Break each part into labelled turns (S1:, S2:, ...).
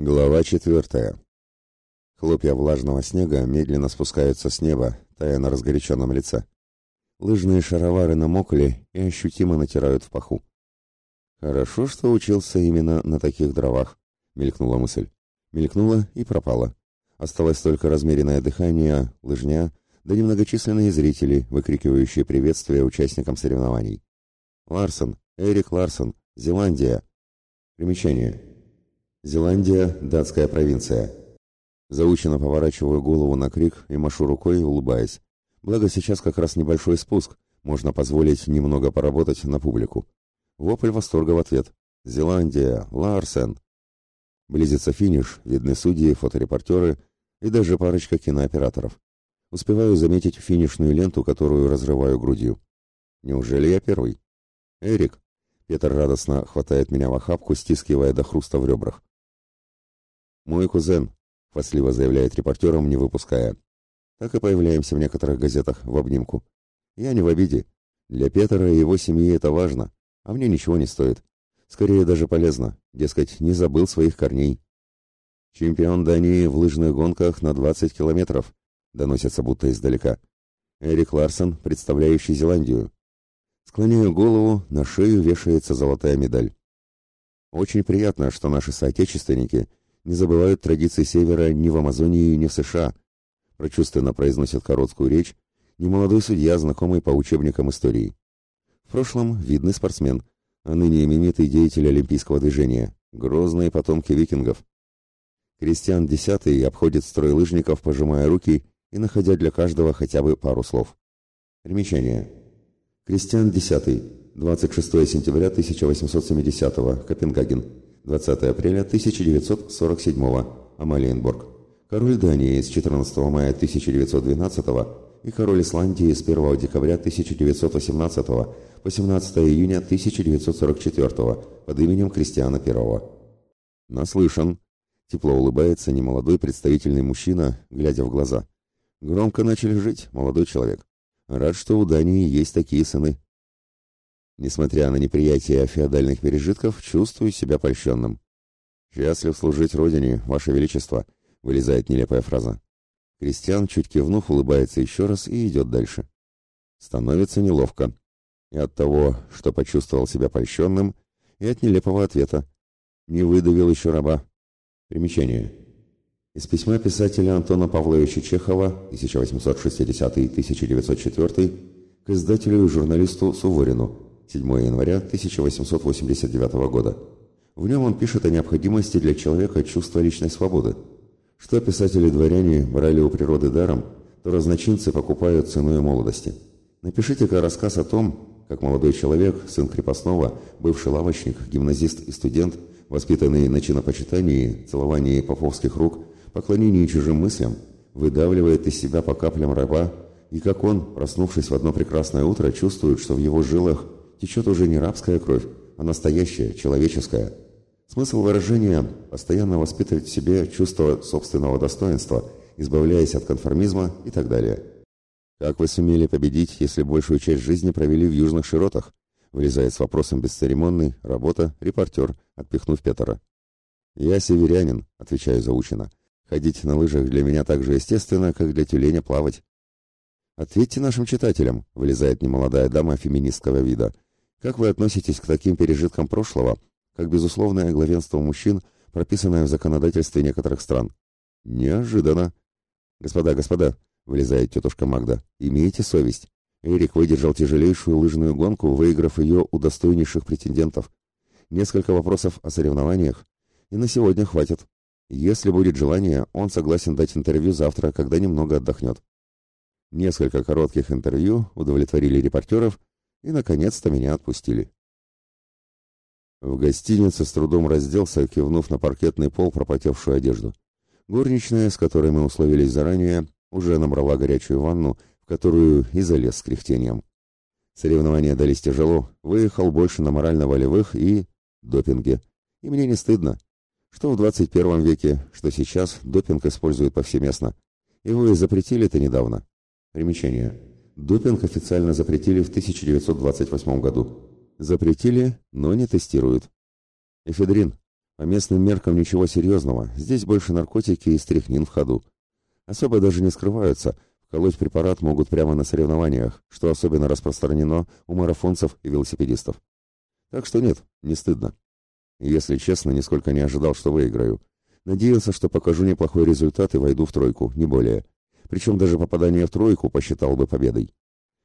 S1: Глава четвертая. Хлопья влажного снега медленно спускаются с неба, тая на разгоряченном лице. Лыжные шаровары намокли и ощутимо натирают в паху. «Хорошо, что учился именно на таких дровах», — мелькнула мысль. Мелькнула и пропала. Осталось только размеренное дыхание, лыжня, да немногочисленные зрители, выкрикивающие приветствия участникам соревнований. «Ларсон! Эрик Ларсон! Зеландия!» Примечание. Зеландия, датская провинция. Заученно поворачиваю голову на крик и машу рукой, улыбаясь. Благо сейчас как раз небольшой спуск, можно позволить немного поработать на публику. Вопль восторга в ответ. Зеландия, Ларсен. Близится финиш, видны судьи, фоторепортеры и даже парочка кинооператоров. Успеваю заметить финишную ленту, которую разрываю грудью. Неужели я первый? Эрик. Петр радостно хватает меня в охапку, стискивая до хруста в ребрах. «Мой кузен», — хвастливо заявляет репортером, не выпуская. Так и появляемся в некоторых газетах в обнимку. Я не в обиде. Для Петра и его семьи это важно, а мне ничего не стоит. Скорее даже полезно, дескать, не забыл своих корней. Чемпион Дании в лыжных гонках на 20 километров, доносится будто издалека. Эрик Ларсон, представляющий Зеландию. Склоняю голову, на шею вешается золотая медаль. Очень приятно, что наши соотечественники не забывают традиции Севера ни в Амазонии, ни в США. Прочувственно произносит короткую речь немолодой судья, знакомый по учебникам истории. В прошлом видный спортсмен, а ныне именитый деятель олимпийского движения, грозные потомки викингов. Кристиан X обходит строй лыжников, пожимая руки и находя для каждого хотя бы пару слов. Примечание. Кристиан X, 26 сентября 1870 Копенгаген. 20 апреля 1947 Амалиенборг. Король Дании с 14 мая 1912 и король Исландии с 1 декабря 1918 по 17 июня 1944 под именем Кристиана I. Наслышан. Тепло улыбается немолодой представительный мужчина, глядя в глаза. Громко начали жить, молодой человек. Рад, что у Дании есть такие сыны. Несмотря на неприятие феодальных пережитков, чувствую себя польщенным. «Счастлив служить Родине, Ваше Величество», — вылезает нелепая фраза. Кристиан, чуть кивнув, улыбается еще раз и идет дальше. Становится неловко. И от того, что почувствовал себя польщенным, и от нелепого ответа. Не выдавил еще раба. Примечание. Из письма писателя Антона Павловича Чехова 1860-1904 к издателю и журналисту Суворину 7 января 1889 года. В нем он пишет о необходимости для человека чувства личной свободы. Что писатели-дворяне брали у природы даром, то разночинцы покупают ценой молодости. Напишите-ка рассказ о том, как молодой человек, сын крепостного, бывший лавочник, гимназист и студент, воспитанный на чинопочитании, целовании поповских рук, поклонении чужим мыслям, выдавливает из себя по каплям раба, и как он, проснувшись в одно прекрасное утро, чувствует, что в его жилах течет уже не рабская кровь, а настоящая, человеческая. Смысл выражения – постоянно воспитывать в себе чувство собственного достоинства, избавляясь от конформизма и так далее. «Как вы сумели победить, если большую часть жизни провели в южных широтах?» Влезает с вопросом бесцеремонный, работа, репортер, отпихнув Петра. «Я северянин», — отвечаю заучено. «Ходить на лыжах для меня так же естественно, как для тюленя плавать». «Ответьте нашим читателям», — вылезает немолодая дама феминистского вида. «Как вы относитесь к таким пережиткам прошлого, как безусловное главенство мужчин, прописанное в законодательстве некоторых стран?» «Неожиданно». «Господа, господа», — вылезает тетушка Магда, — «имейте совесть. Эрик выдержал тяжелейшую лыжную гонку, выиграв ее у достойнейших претендентов. Несколько вопросов о соревнованиях, и на сегодня хватит. Если будет желание, он согласен дать интервью завтра, когда немного отдохнет. Несколько коротких интервью удовлетворили репортеров и, наконец-то, меня отпустили. В гостинице с трудом разделся, кивнув на паркетный пол пропотевшую одежду. Горничная, с которой мы условились заранее, уже набрала горячую ванну, в которую и залез с кряхтением. Соревнования дались тяжело, выехал больше на морально-волевых и... допинге. И мне не стыдно. Что в 21 веке, что сейчас допинг используют повсеместно. Его и запретили-то недавно. Примечание. Допинг официально запретили в 1928 году. Запретили, но не тестируют. Эфедрин. По местным меркам ничего серьезного, здесь больше наркотики и стряхнин в ходу. Особо даже не скрываются, вколоть препарат могут прямо на соревнованиях, что особенно распространено у марафонцев и велосипедистов. Так что нет, не стыдно. Если честно, нисколько не ожидал, что выиграю. Надеялся, что покажу неплохой результат и войду в тройку, не более. Причем даже попадание в тройку посчитал бы победой.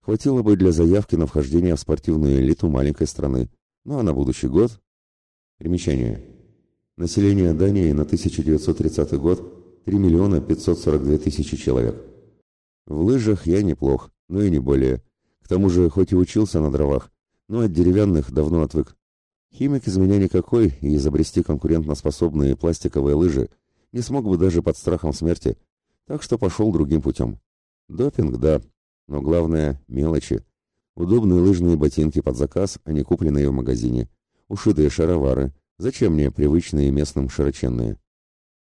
S1: Хватило бы для заявки на вхождение в спортивную элиту маленькой страны. Ну а на будущий год... Примечание. Население Дании на 1930 год 3 миллиона 542 тысячи человек. В лыжах я неплох, но и не более. К тому же, хоть и учился на дровах, но от деревянных давно отвык. Химик из меня никакой, и изобрести конкурентоспособные пластиковые лыжи не смог бы даже под страхом смерти, так что пошел другим путем. Допинг, да, но главное – мелочи. Удобные лыжные ботинки под заказ, а не купленные в магазине. Ушитые шаровары – Зачем мне привычные местным широченные?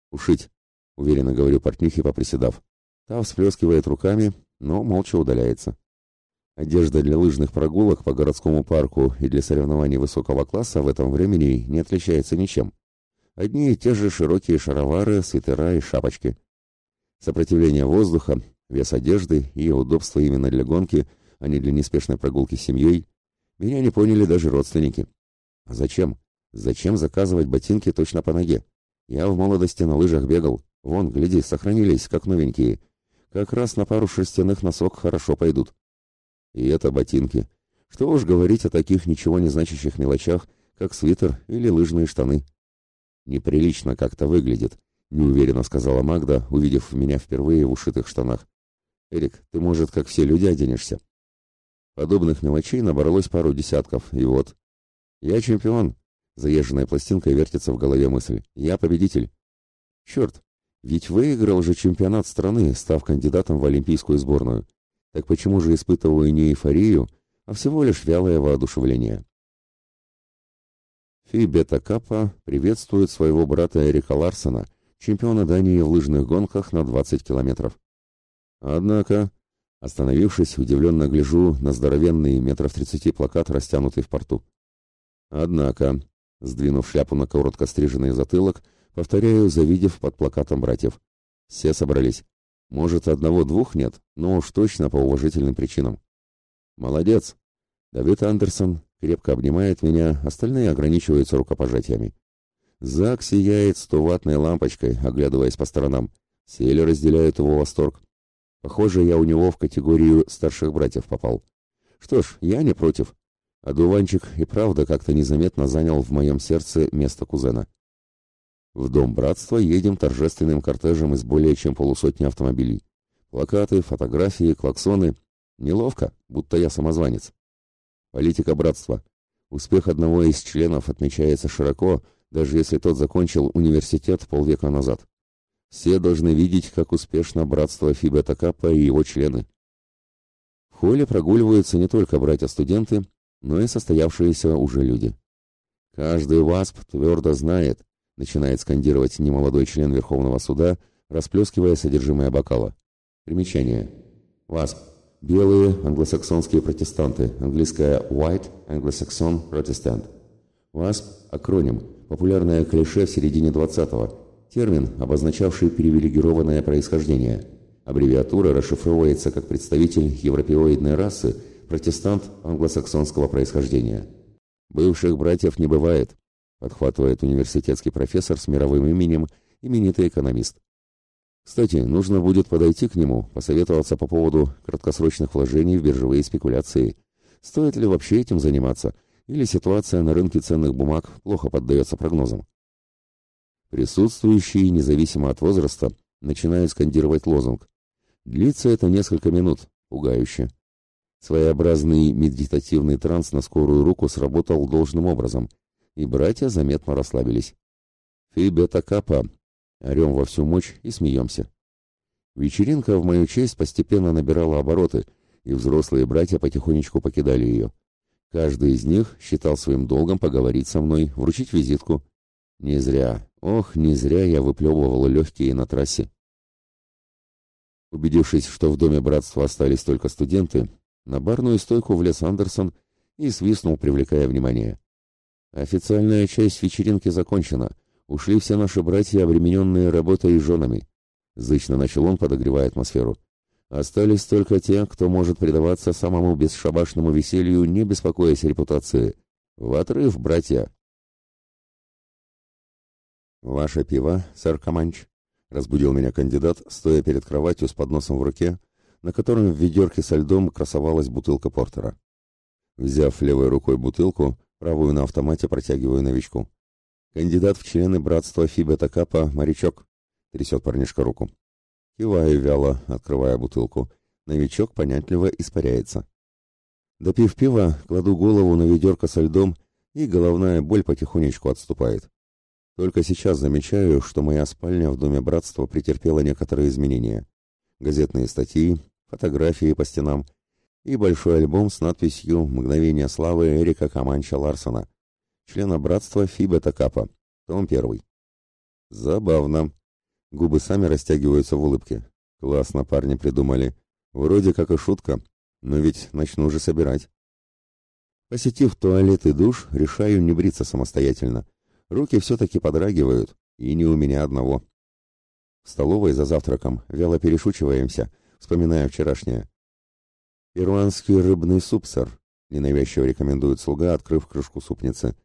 S1: Ушить, уверенно говорю портнихе, поприседав. Та всплескивает руками, но молча удаляется. Одежда для лыжных прогулок по городскому парку и для соревнований высокого класса в этом времени не отличается ничем. Одни и те же широкие шаровары, свитера и шапочки. Сопротивление воздуха, вес одежды и удобство именно для гонки, а не для неспешной прогулки с семьей, меня не поняли даже родственники. А зачем? Зачем заказывать ботинки точно по ноге? Я в молодости на лыжах бегал. Вон, гляди, сохранились, как новенькие. Как раз на пару шерстяных носок хорошо пойдут. И это ботинки. Что уж говорить о таких ничего не значащих мелочах, как свитер или лыжные штаны. Неприлично как-то выглядит, неуверенно сказала Магда, увидев меня впервые в ушитых штанах. Эрик, ты, может, как все люди оденешься? Подобных мелочей набралось пару десятков, и вот. Я чемпион, Заезженная пластинкой вертится в голове мысль. «Я победитель». «Черт, ведь выиграл же чемпионат страны, став кандидатом в олимпийскую сборную. Так почему же испытываю не эйфорию, а всего лишь вялое воодушевление?» Фи Бета Капа приветствует своего брата Эрика Ларсона, чемпиона Дании в лыжных гонках на 20 километров. Однако, остановившись, удивленно гляжу на здоровенный метров тридцати плакат, растянутый в порту. Однако, Сдвинув шляпу на коротко стриженный затылок, повторяю, завидев под плакатом братьев. Все собрались. Может, одного-двух нет, но уж точно по уважительным причинам. Молодец. Давид Андерсон крепко обнимает меня, остальные ограничиваются рукопожатиями. Зак сияет стоватной лампочкой, оглядываясь по сторонам. Все разделяют его восторг. Похоже, я у него в категорию старших братьев попал. Что ж, я не против. Одуванчик и правда как-то незаметно занял в моем сердце место кузена. В дом братства едем торжественным кортежем из более чем полусотни автомобилей. Плакаты, фотографии, клаксоны. Неловко, будто я самозванец. Политика братства. Успех одного из членов отмечается широко, даже если тот закончил университет полвека назад. Все должны видеть, как успешно братство Фибета Капа и его члены. В холле прогуливаются не только братья-студенты, но и состоявшиеся уже люди. Каждый ВАСП твердо знает, начинает скандировать немолодой член Верховного суда, расплескивая содержимое бокала. Примечание. ВАСП. Белые англосаксонские протестанты. Английское White Anglo-Saxon Protestant. ВАСП – акроним, популярное клише в середине 20-го. Термин, обозначавший привилегированное происхождение. Аббревиатура расшифровывается как представитель европеоидной расы – протестант англосаксонского происхождения. Бывших братьев не бывает, подхватывает университетский профессор с мировым именем, именитый экономист. Кстати, нужно будет подойти к нему, посоветоваться по поводу краткосрочных вложений в биржевые спекуляции. Стоит ли вообще этим заниматься, или ситуация на рынке ценных бумаг плохо поддается прогнозам? Присутствующие, независимо от возраста, начинают скандировать лозунг. Длится это несколько минут, пугающе. Своеобразный медитативный транс на скорую руку сработал должным образом, и братья заметно расслабились. «Фи капа!» Орем во всю мощь и смеемся. Вечеринка в мою честь постепенно набирала обороты, и взрослые братья потихонечку покидали ее. Каждый из них считал своим долгом поговорить со мной, вручить визитку. Не зря, ох, не зря я выплевывал легкие на трассе. Убедившись, что в доме братства остались только студенты, на барную стойку влез Андерсон и свистнул, привлекая внимание. Официальная часть вечеринки закончена. Ушли все наши братья, обремененные работой и женами. Зычно начал он, подогревая атмосферу. Остались только те, кто может предаваться самому бесшабашному веселью, не беспокоясь репутации. В отрыв, братья! «Ваше пиво, сэр Каманч», — разбудил меня кандидат, стоя перед кроватью с подносом в руке, на котором в ведерке со льдом красовалась бутылка портера. Взяв левой рукой бутылку, правую на автомате протягиваю новичку. Кандидат в члены братства Фибета Капа «Морячок», — трясет парнишка руку. Киваю вяло, открывая бутылку. Новичок понятливо испаряется. Допив пива, кладу голову на ведерко со льдом, и головная боль потихонечку отступает. Только сейчас замечаю, что моя спальня в Доме Братства претерпела некоторые изменения. Газетные статьи, фотографии по стенам и большой альбом с надписью «Мгновение славы Эрика Каманча Ларсона», члена Братства Фибета Капа, том первый. Забавно. Губы сами растягиваются в улыбке. Классно парни придумали. Вроде как и шутка, но ведь начну уже собирать. Посетив туалет и душ, решаю не бриться самостоятельно. Руки все-таки подрагивают, и не у меня одного. В столовой за завтраком вяло перешучиваемся, вспоминая вчерашнее. «Ирландский рыбный суп, сэр», — ненавязчиво рекомендует слуга, открыв крышку супницы.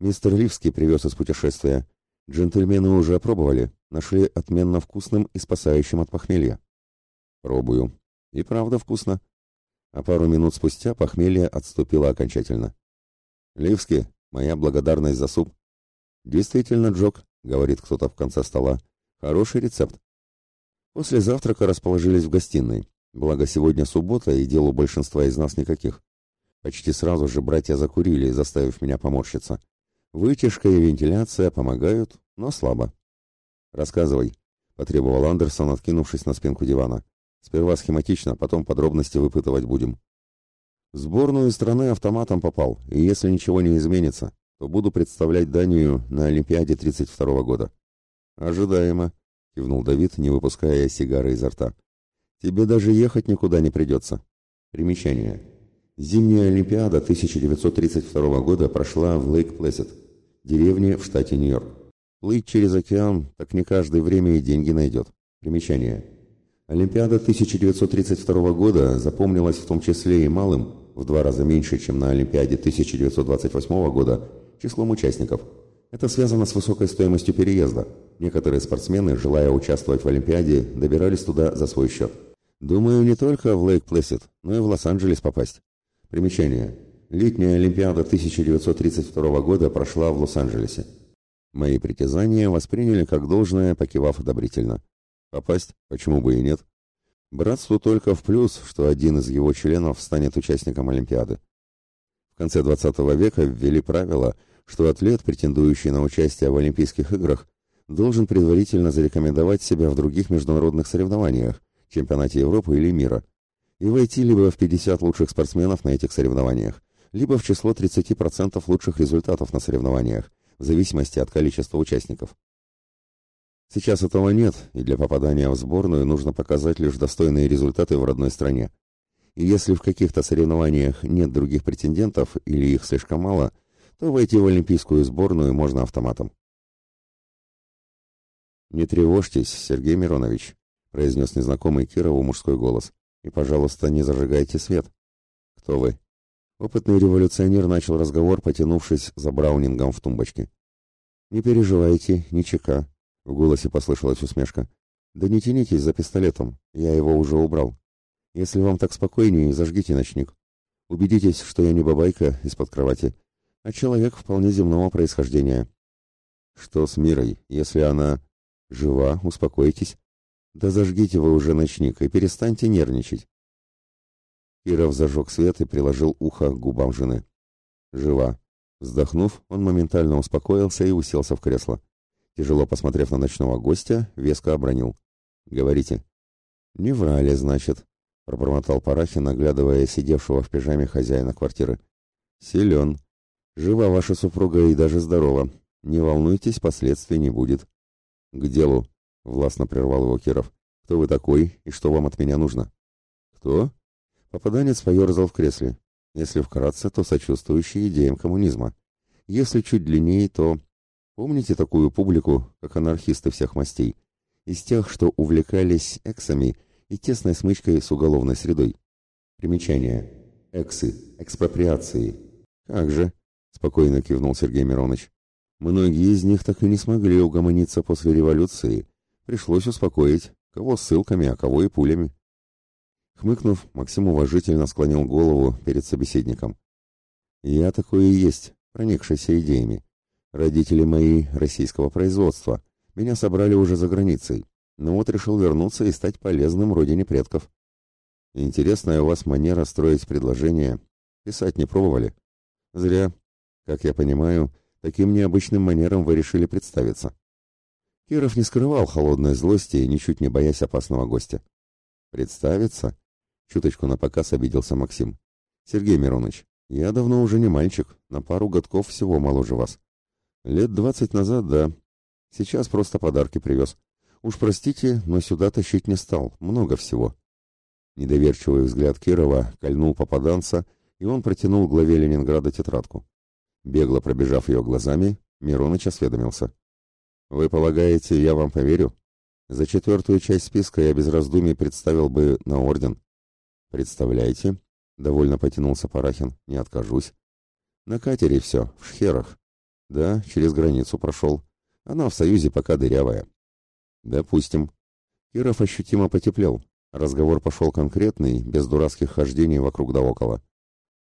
S1: «Мистер Ливский привез из путешествия. Джентльмены уже опробовали, нашли отменно вкусным и спасающим от похмелья. Пробую. И правда вкусно. А пару минут спустя похмелье отступило окончательно. Ливски, моя благодарность за суп. Действительно, Джок, говорит кто-то в конце стола. Хороший рецепт. После завтрака расположились в гостиной. Благо сегодня суббота и дел у большинства из нас никаких. Почти сразу же братья закурили, заставив меня поморщиться. Вытяжка и вентиляция помогают, но слабо. «Рассказывай», — потребовал Андерсон, откинувшись на спинку дивана. «Сперва схематично, потом подробности выпытывать будем». В сборную страны автоматом попал, и если ничего не изменится, то буду представлять Данию на Олимпиаде 32 года. Ожидаемо, кивнул Давид, не выпуская сигары изо рта. Тебе даже ехать никуда не придется. Примечание. Зимняя Олимпиада 1932 года прошла в Лейк-Плэсиде, деревне в штате Нью-Йорк. Плыть через океан так не каждый время и деньги найдет. Примечание. Олимпиада 1932 года запомнилась в том числе и малым, в два раза меньше, чем на Олимпиаде 1928 года, числом участников. Это связано с высокой стоимостью переезда. Некоторые спортсмены, желая участвовать в Олимпиаде, добирались туда за свой счет. Думаю, не только в Лейк-Плэсид, но и в Лос-Анджелес попасть. Примечание. Летняя Олимпиада 1932 года прошла в Лос-Анджелесе. Мои притязания восприняли как должное, покивав одобрительно. Попасть? Почему бы и нет? Братству только в плюс, что один из его членов станет участником Олимпиады. В конце XX века ввели правило, что атлет, претендующий на участие в Олимпийских играх, должен предварительно зарекомендовать себя в других международных соревнованиях, чемпионате Европы или мира, и войти либо в 50 лучших спортсменов на этих соревнованиях, либо в число 30% лучших результатов на соревнованиях, в зависимости от количества участников. Сейчас этого нет, и для попадания в сборную нужно показать лишь достойные результаты в родной стране. И если в каких-то соревнованиях нет других претендентов или их слишком мало, то войти в олимпийскую сборную можно автоматом. «Не тревожьтесь, Сергей Миронович», — произнес незнакомый Кирову мужской голос. И, пожалуйста, не зажигайте свет. Кто вы? Опытный революционер начал разговор, потянувшись за браунингом в тумбочке. Не переживайте, не чека. В голосе послышалась усмешка. Да не тянитесь за пистолетом, я его уже убрал. Если вам так спокойнее, зажгите ночник. Убедитесь, что я не бабайка из-под кровати, а человек вполне земного происхождения. Что с Мирой, если она жива, успокойтесь. Да зажгите вы уже ночник и перестаньте нервничать. Киров зажег свет и приложил ухо к губам жены. Жива. Вздохнув, он моментально успокоился и уселся в кресло. Тяжело посмотрев на ночного гостя, веско обронил. «Говорите». «Не врали, значит», — пробормотал Парахин, оглядывая сидевшего в пижаме хозяина квартиры. «Силен. Жива ваша супруга и даже здорова. Не волнуйтесь, последствий не будет». «К делу», Властно прервал его Киров. «Кто вы такой и что вам от меня нужно?» «Кто?» Попаданец поерзал в кресле. Если вкратце, то сочувствующий идеям коммунизма. Если чуть длиннее, то... Помните такую публику, как анархисты всех мастей? Из тех, что увлекались эксами и тесной смычкой с уголовной средой. Примечание. Эксы. Экспроприации. Как же? Спокойно кивнул Сергей Миронович. Многие из них так и не смогли угомониться после революции. Пришлось успокоить, кого ссылками, а кого и пулями. Хмыкнув, Максим уважительно склонил голову перед собеседником. «Я такой и есть, проникшийся идеями. Родители мои российского производства. Меня собрали уже за границей. Но вот решил вернуться и стать полезным родине предков. Интересная у вас манера строить предложения. Писать не пробовали? Зря. Как я понимаю, таким необычным манером вы решили представиться. Киров не скрывал холодной злости, ничуть не боясь опасного гостя. Представиться? Чуточку на показ обиделся Максим. Сергей Миронович, я давно уже не мальчик, на пару годков всего моложе вас. Лет двадцать назад, да. Сейчас просто подарки привез. Уж простите, но сюда тащить не стал, много всего. Недоверчивый взгляд Кирова кольнул попаданца, и он протянул главе Ленинграда тетрадку. Бегло пробежав ее глазами, Мироныч осведомился. «Вы полагаете, я вам поверю? За четвертую часть списка я без раздумий представил бы на орден. «Представляете?» — довольно потянулся Парахин. «Не откажусь». «На катере все, в шхерах. Да, через границу прошел. Она в Союзе пока дырявая». «Допустим». Киров ощутимо потеплел. Разговор пошел конкретный, без дурацких хождений вокруг да около.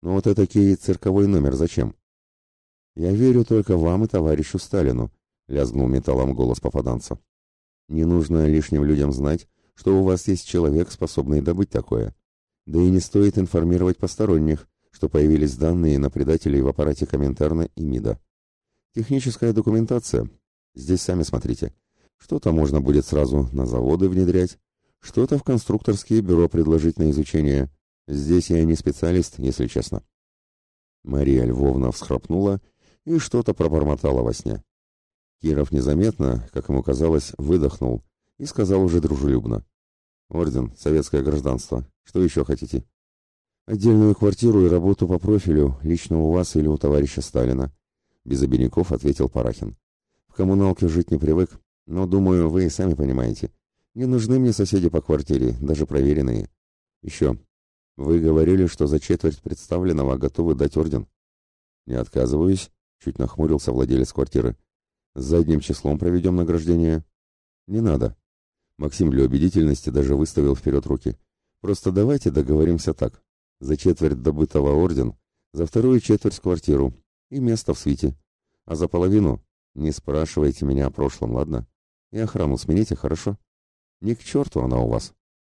S1: «Но вот этакий цирковой номер зачем?» «Я верю только вам и товарищу Сталину», — лязгнул металлом голос попаданца. «Не нужно лишним людям знать, что у вас есть человек, способный добыть такое. Да и не стоит информировать посторонних, что появились данные на предателей в аппарате Коминтерна и МИДа. Техническая документация. Здесь сами смотрите. Что-то можно будет сразу на заводы внедрять, что-то в конструкторские бюро предложить на изучение. Здесь я не специалист, если честно. Мария Львовна всхрапнула и что-то пробормотала во сне. Киров незаметно, как ему казалось, выдохнул и сказал уже дружелюбно. Орден, советское гражданство. Что еще хотите? Отдельную квартиру и работу по профилю, лично у вас или у товарища Сталина. Без обиняков ответил Парахин. В коммуналке жить не привык, но, думаю, вы и сами понимаете. Не нужны мне соседи по квартире, даже проверенные. Еще. Вы говорили, что за четверть представленного готовы дать орден. Не отказываюсь, чуть нахмурился владелец квартиры. С задним числом проведем награждение. Не надо, Максим для убедительности даже выставил вперед руки. «Просто давайте договоримся так. За четверть добытого орден, за вторую четверть квартиру и место в свите. А за половину не спрашивайте меня о прошлом, ладно? И охрану смените, хорошо? Не к черту она у вас».